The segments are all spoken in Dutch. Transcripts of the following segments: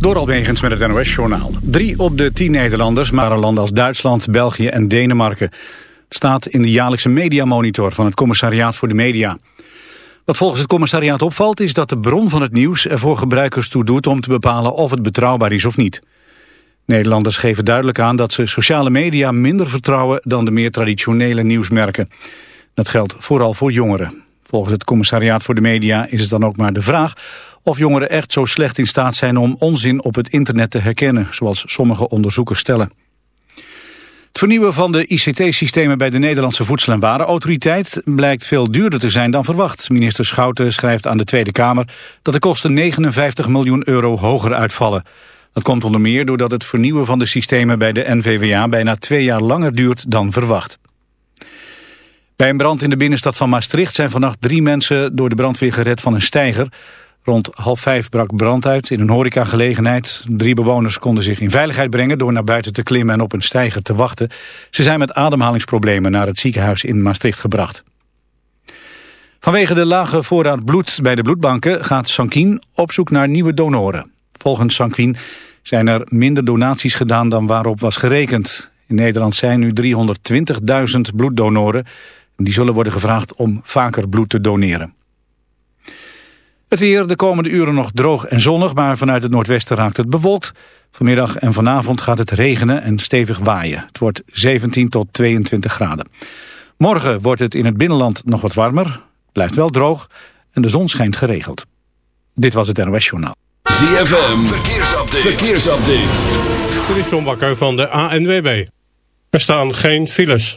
Door Alwegens met het NOS-journaal. Drie op de tien Nederlanders waren landen als Duitsland, België en Denemarken. Staat in de jaarlijkse mediamonitor van het Commissariaat voor de Media. Wat volgens het commissariaat opvalt is dat de bron van het nieuws er voor gebruikers toe doet om te bepalen of het betrouwbaar is of niet. Nederlanders geven duidelijk aan dat ze sociale media minder vertrouwen dan de meer traditionele nieuwsmerken. Dat geldt vooral voor jongeren. Volgens het commissariaat voor de media is het dan ook maar de vraag of jongeren echt zo slecht in staat zijn om onzin op het internet te herkennen, zoals sommige onderzoekers stellen. Het vernieuwen van de ICT-systemen bij de Nederlandse Voedsel- en Warenautoriteit blijkt veel duurder te zijn dan verwacht. Minister Schouten schrijft aan de Tweede Kamer dat de kosten 59 miljoen euro hoger uitvallen. Dat komt onder meer doordat het vernieuwen van de systemen bij de NVWA bijna twee jaar langer duurt dan verwacht. Bij een brand in de binnenstad van Maastricht zijn vannacht drie mensen door de brandweer gered van een steiger. Rond half vijf brak brand uit in een horecagelegenheid. Drie bewoners konden zich in veiligheid brengen door naar buiten te klimmen en op een steiger te wachten. Ze zijn met ademhalingsproblemen naar het ziekenhuis in Maastricht gebracht. Vanwege de lage voorraad bloed bij de bloedbanken gaat Sanquin op zoek naar nieuwe donoren. Volgens Sanquin zijn er minder donaties gedaan dan waarop was gerekend. In Nederland zijn nu 320.000 bloeddonoren. Die zullen worden gevraagd om vaker bloed te doneren. Het weer de komende uren nog droog en zonnig, maar vanuit het noordwesten raakt het bewolkt. Vanmiddag en vanavond gaat het regenen en stevig waaien. Het wordt 17 tot 22 graden. Morgen wordt het in het binnenland nog wat warmer, blijft wel droog en de zon schijnt geregeld. Dit was het NOS Journaal. ZFM, verkeersupdate. verkeersupdate. Dit is John Bakker van de ANWB. Er staan geen files.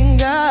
finger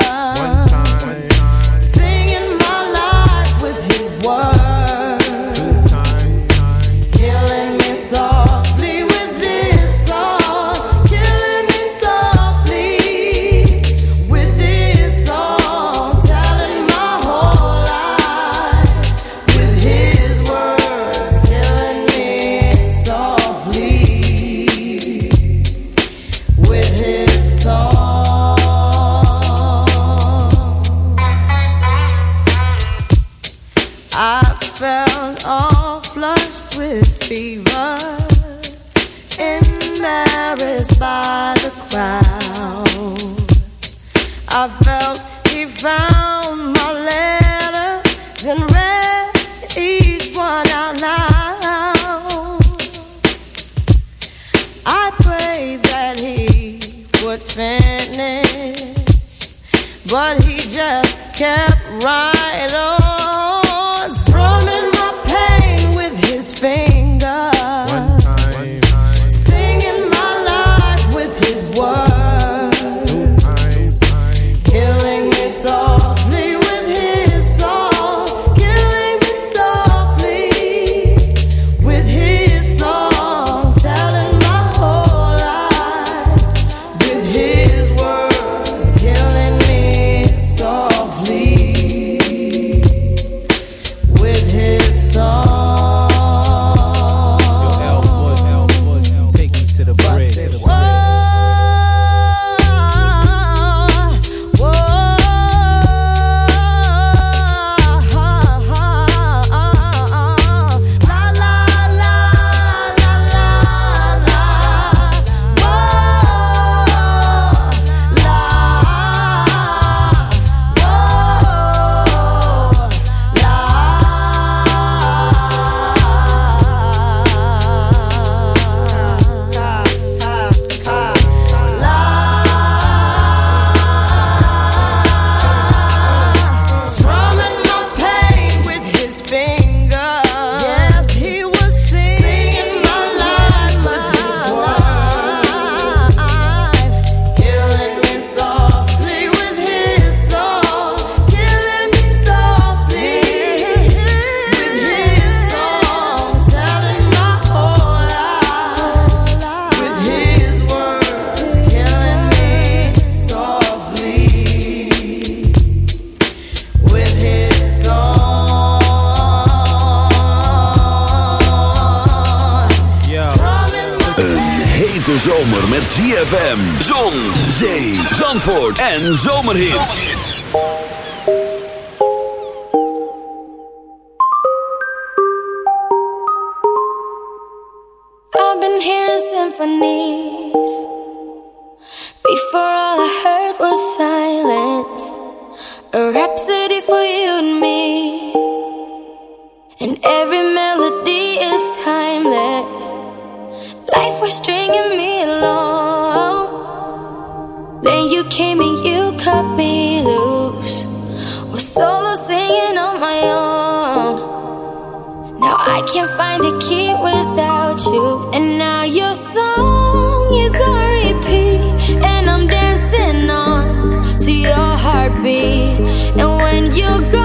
heartbeat. And when you're gone,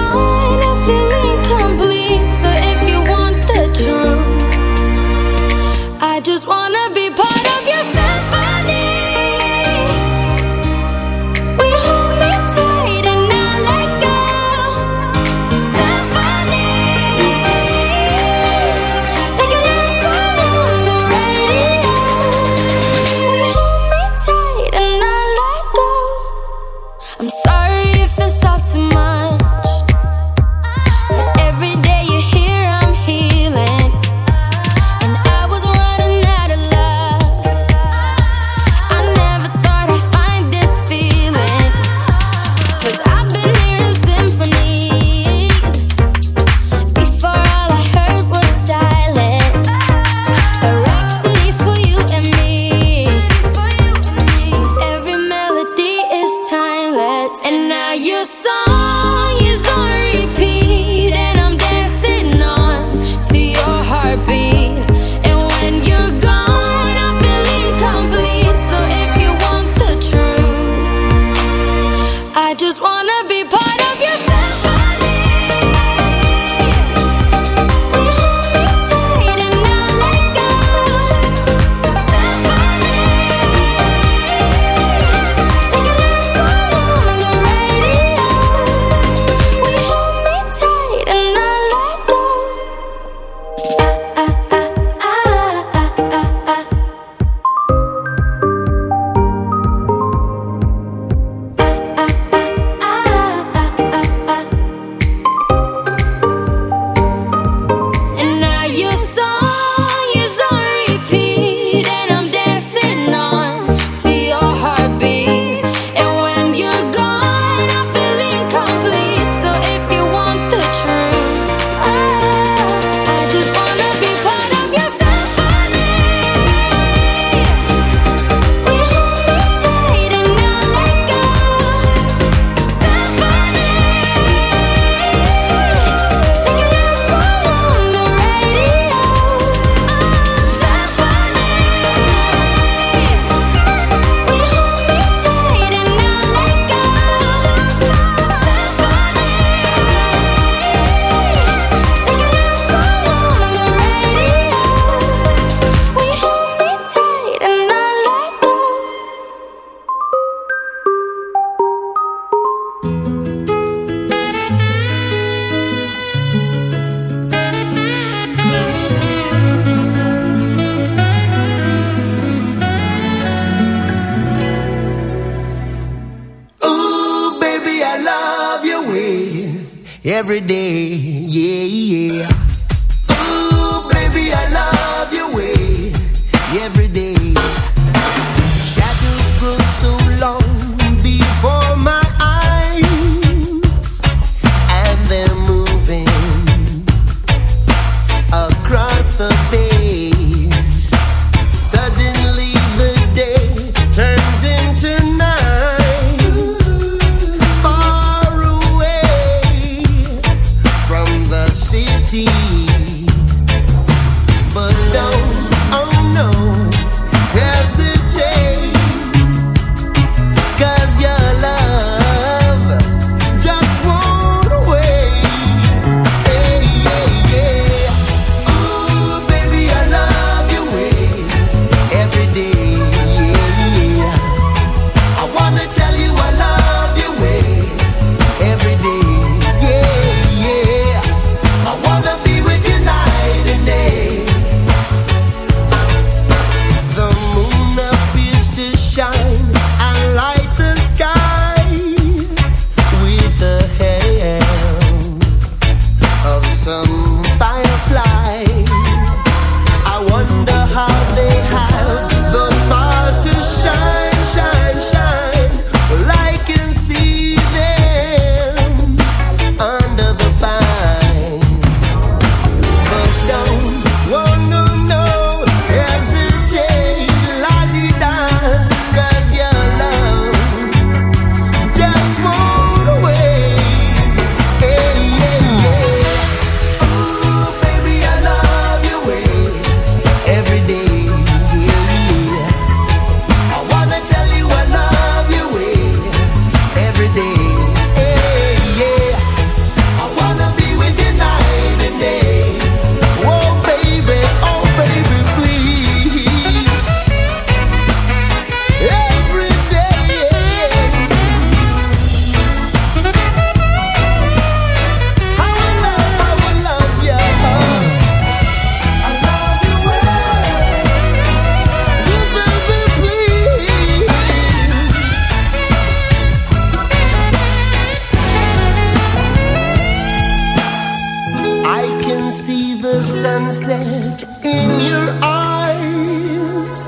light in your eyes,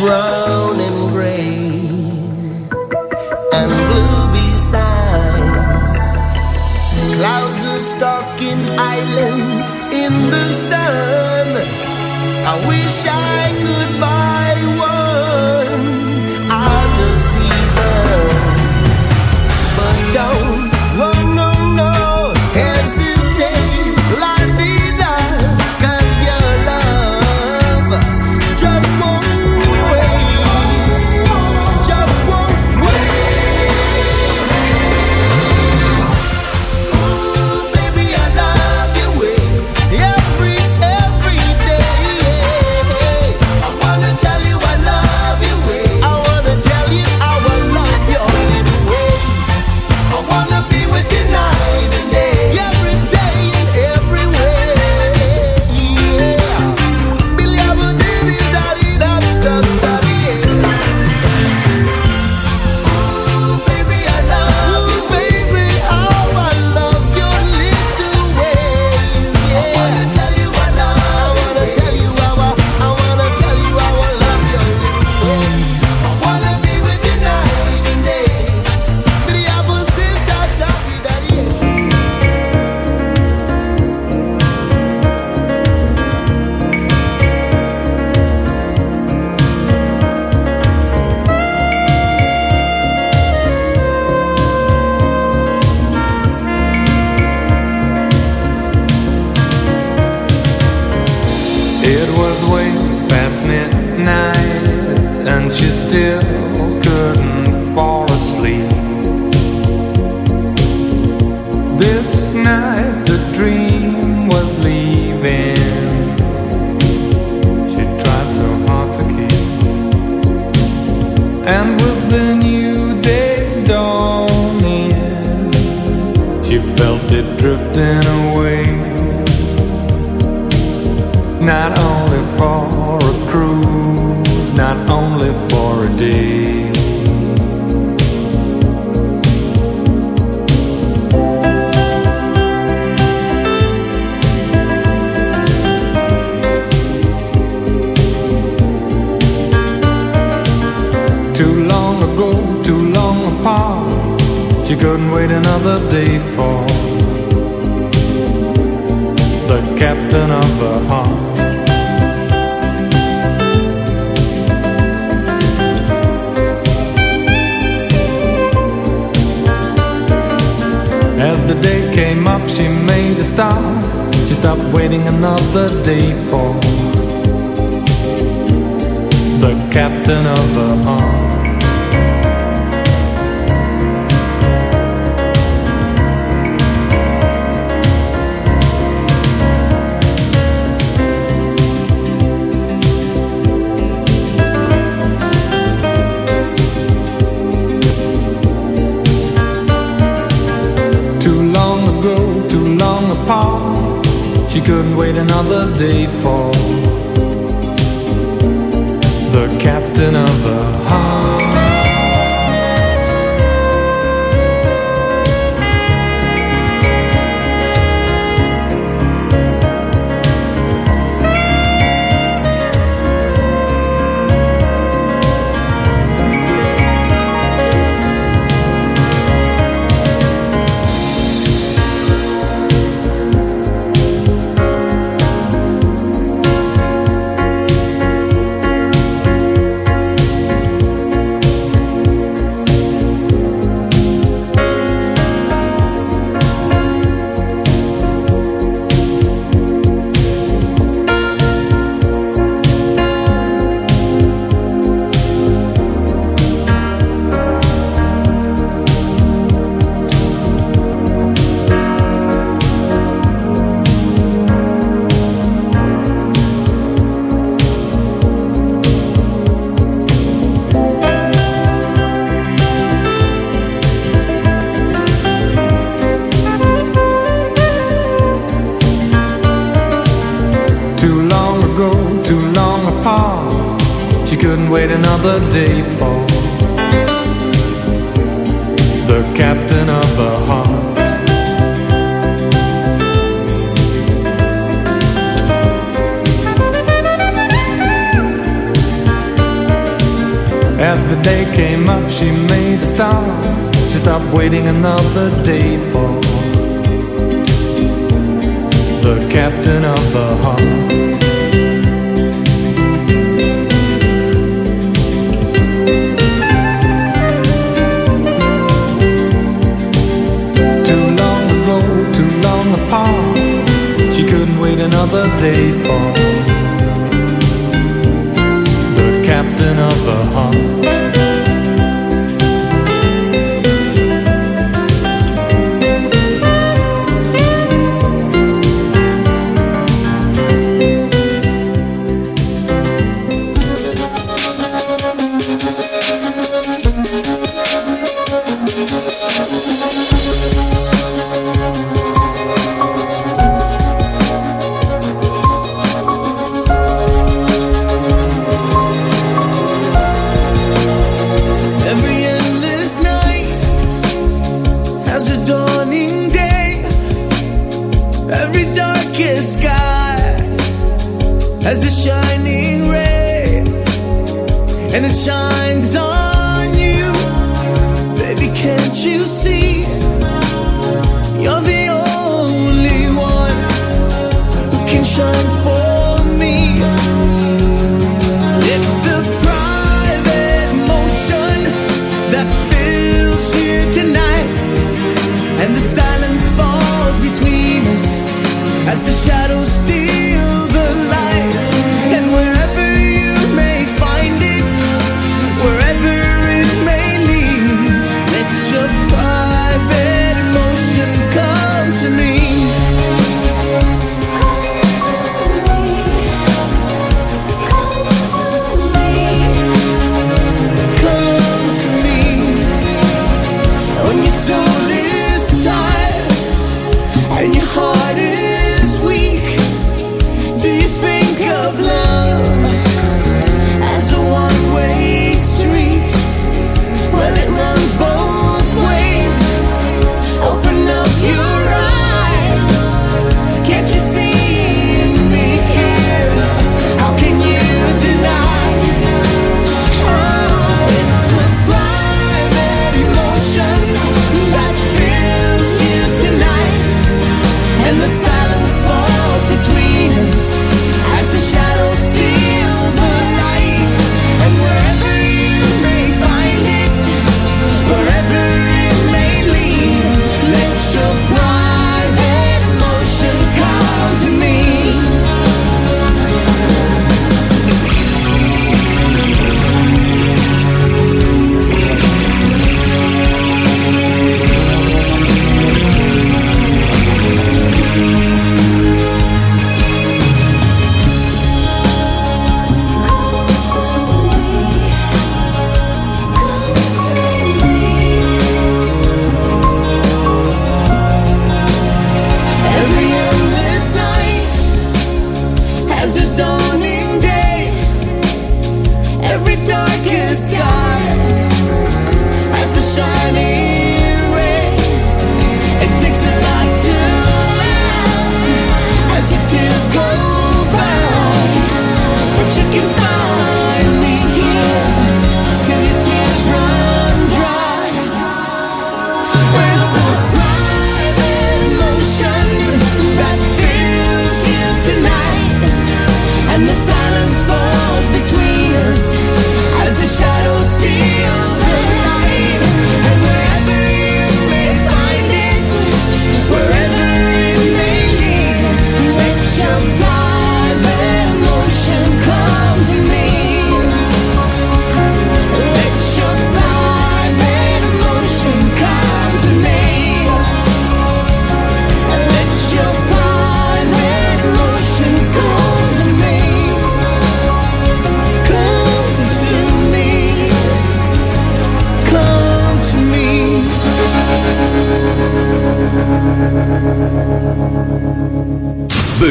brown and gray, and blue besides. Clouds are stalking islands in the sun. I wish I could buy one out of season, but don't.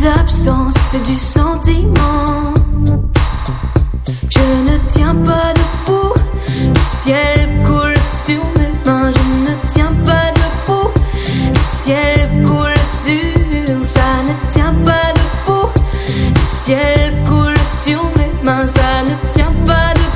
les absences, du sentiment. Je ne tiens pas debout, le ciel coule sur mes mains. Je ne tiens pas debout, le ciel coule sur, ça ne tient pas debout. Le ciel coule sur mes mains, ça ne tient pas debout.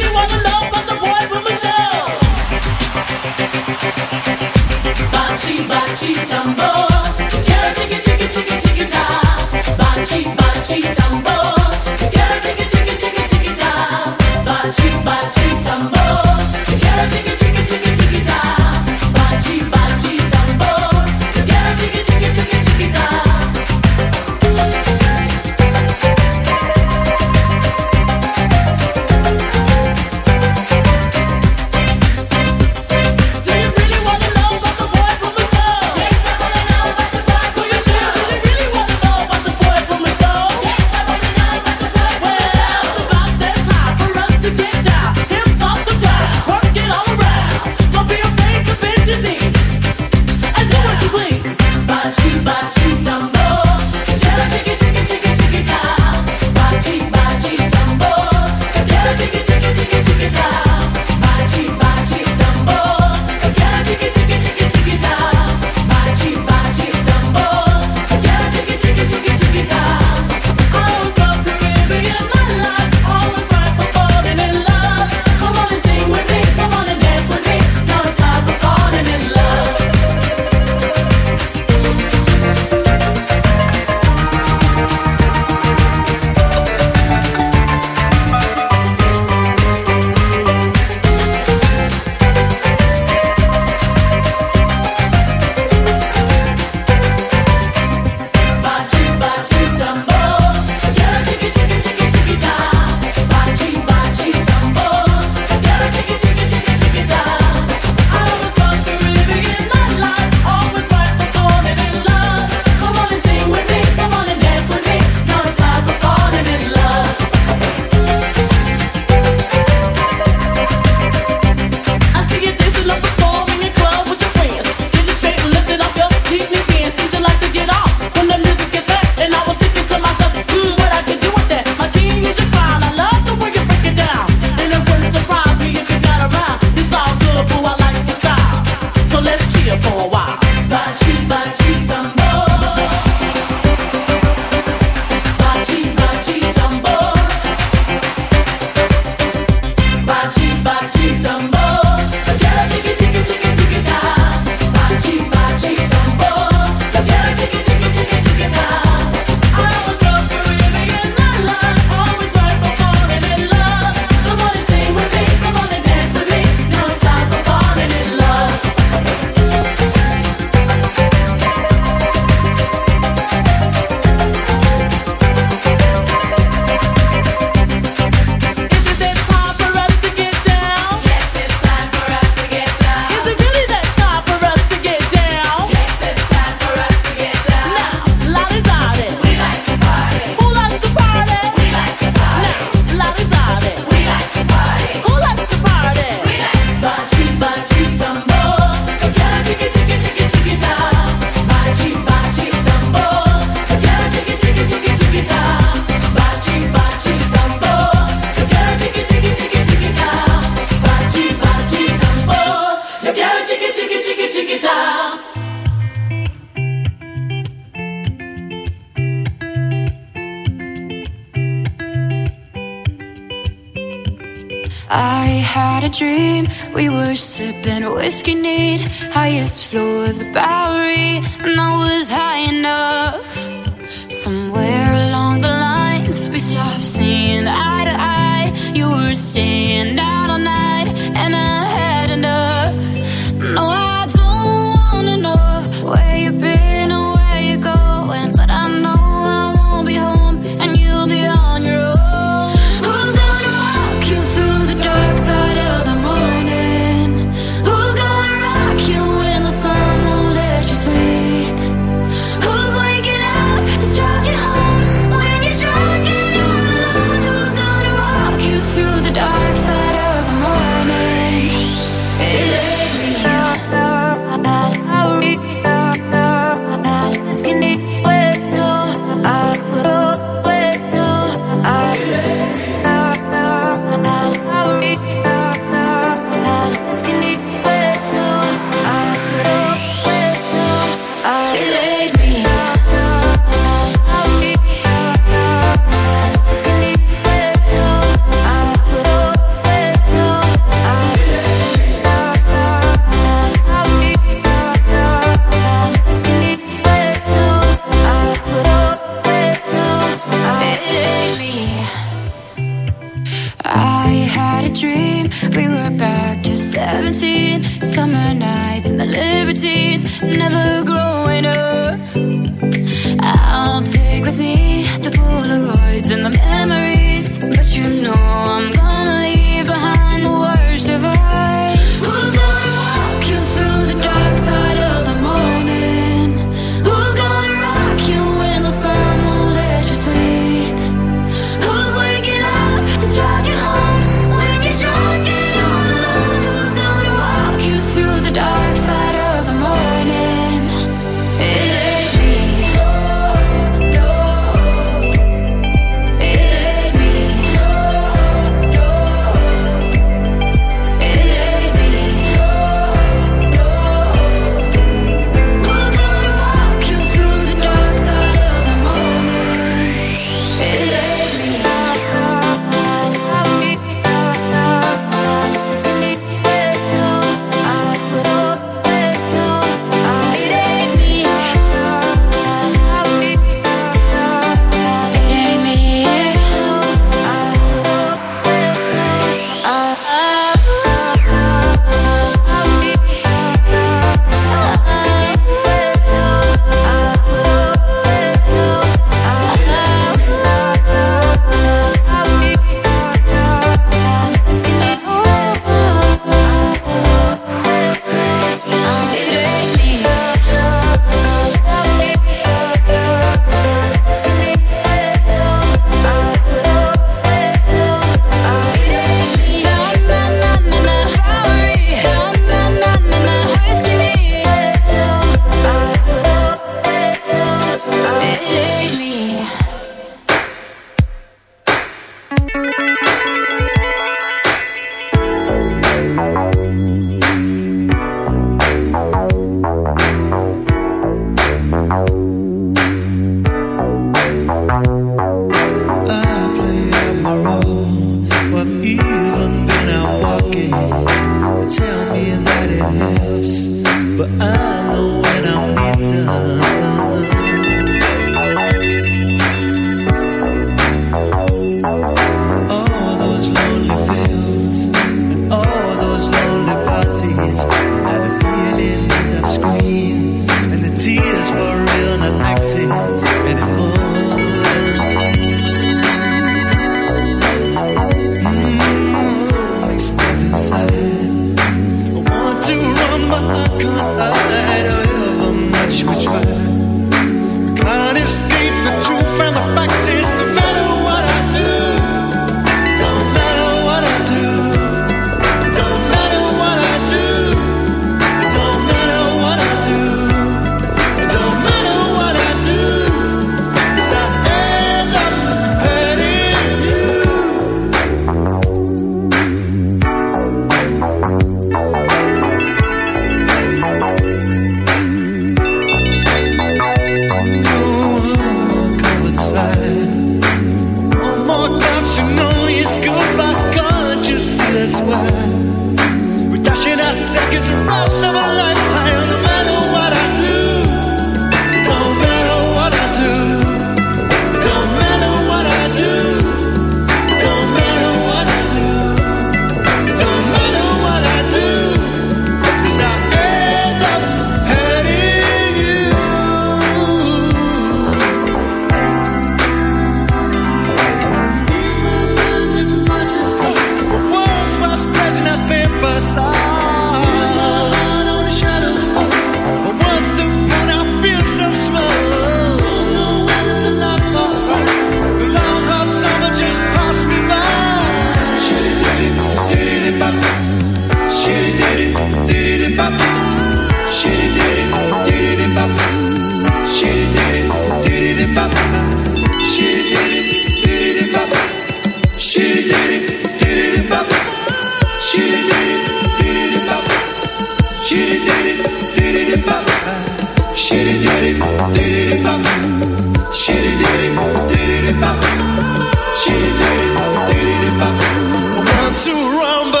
surround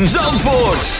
ZFM Zandvoort.